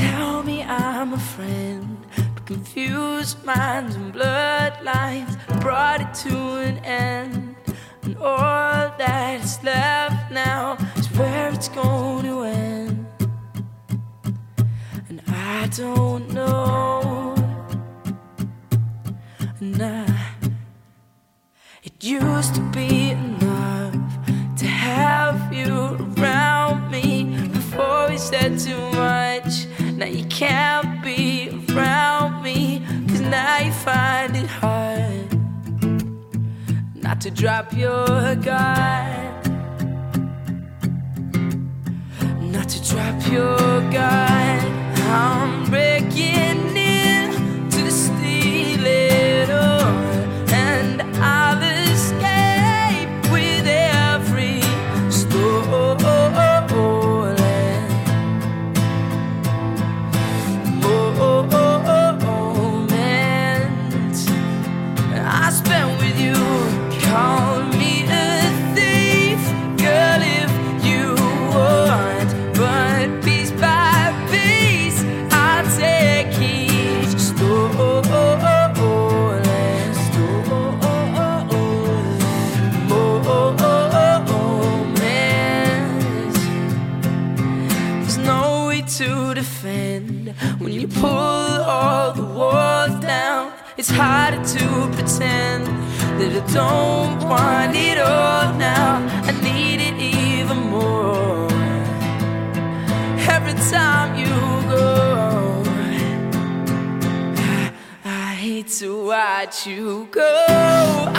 tell me I'm a friend, but confused minds and bloodlines brought it to an end. And all that's left now is where it's going to end. And I don't know. I, it used to be enough to have you around me before we said too much. Now you can't be around me, cause now you find it hard not to drop your guard. Not to drop your guard. To defend when you pull all the walls down. It's harder to pretend that I don't want it all now. I need it even more. Every time you go, I, hate to watch you go.